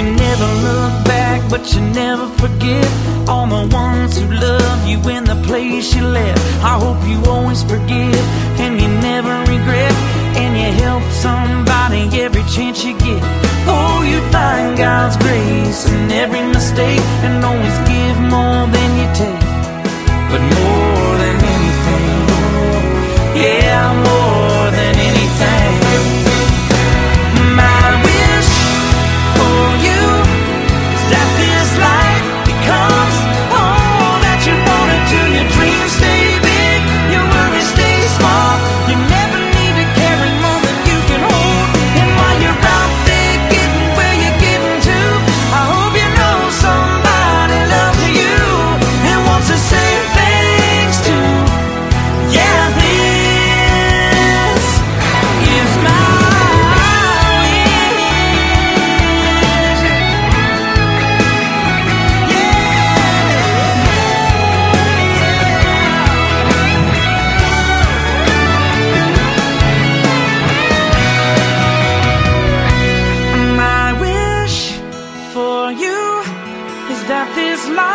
you never look back, but you never forget all the ones who love you in the place you left. I hope you always forgive and you never regret, and you help somebody every chance you get. Oh, you find God's grace in every mistake, and always give more than you take. But more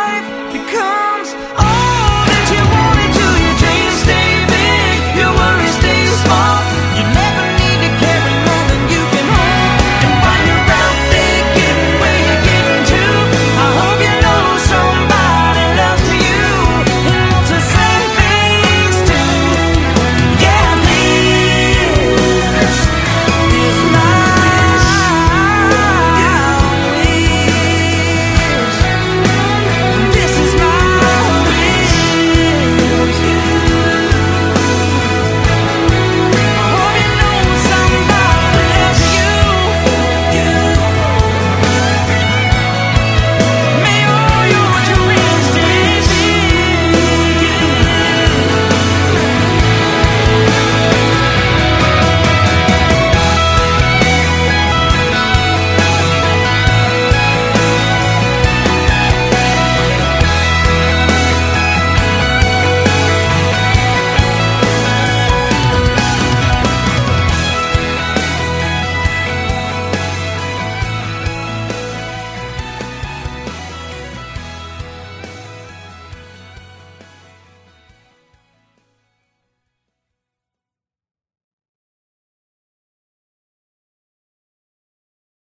life.